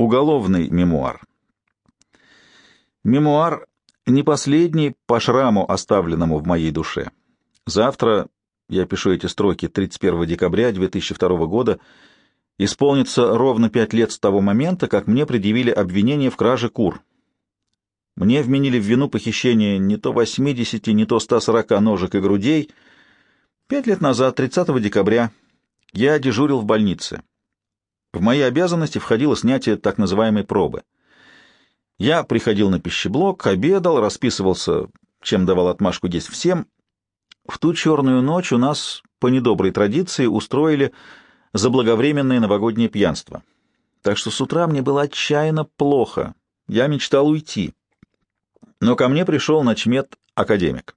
Уголовный мемуар. Мемуар не последний по шраму, оставленному в моей душе. Завтра, я пишу эти строки 31 декабря 2002 года, исполнится ровно пять лет с того момента, как мне предъявили обвинение в краже кур. Мне вменили в вину похищение не то 80, не то 140 ножек и грудей. Пять лет назад, 30 декабря, я дежурил в больнице. В мои обязанности входило снятие так называемой пробы. Я приходил на пищеблок, обедал, расписывался, чем давал отмашку есть всем. В ту черную ночь у нас, по недоброй традиции, устроили заблаговременное новогоднее пьянство. Так что с утра мне было отчаянно плохо. Я мечтал уйти. Но ко мне пришел начмет-академик.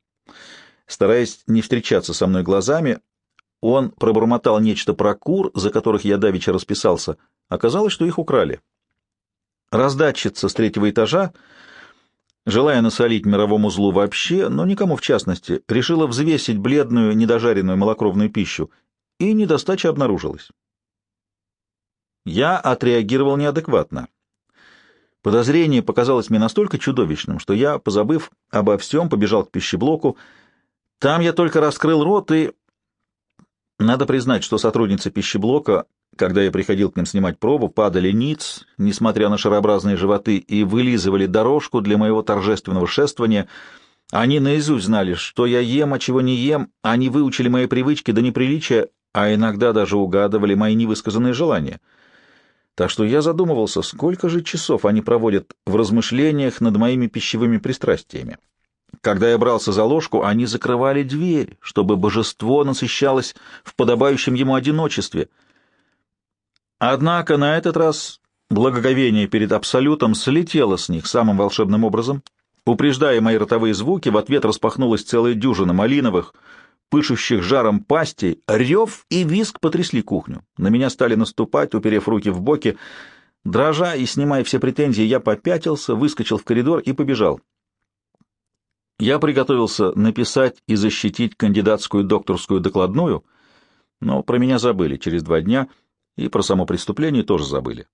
Стараясь не встречаться со мной глазами, он пробормотал нечто про кур, за которых я давеча расписался. Оказалось, что их украли. Раздатчица с третьего этажа, желая насолить мировому злу вообще, но никому в частности, решила взвесить бледную недожаренную малокровную пищу, и недостача обнаружилась. Я отреагировал неадекватно. Подозрение показалось мне настолько чудовищным, что я, позабыв обо всем, побежал к пищеблоку. Там я только раскрыл рот и надо признать, что сотрудницы пищеблока, когда я приходил к ним снимать пробу, падали ниц, несмотря на шарообразные животы, и вылизывали дорожку для моего торжественного шествования. Они наизусть знали, что я ем, а чего не ем, они выучили мои привычки до неприличия, а иногда даже угадывали мои невысказанные желания. Так что я задумывался, сколько же часов они проводят в размышлениях над моими пищевыми пристрастиями. Когда я брался за ложку, они закрывали дверь, чтобы божество насыщалось в подобающем ему одиночестве. Однако на этот раз благоговение перед Абсолютом слетело с них самым волшебным образом. Упреждая мои ротовые звуки, в ответ распахнулась целая дюжина малиновых, пышущих жаром пастей, рев и виск потрясли кухню. На меня стали наступать, уперев руки в боки. Дрожа и снимая все претензии, я попятился, выскочил в коридор и побежал. Я приготовился написать и защитить кандидатскую докторскую докладную, но про меня забыли через два дня, и про само преступление тоже забыли.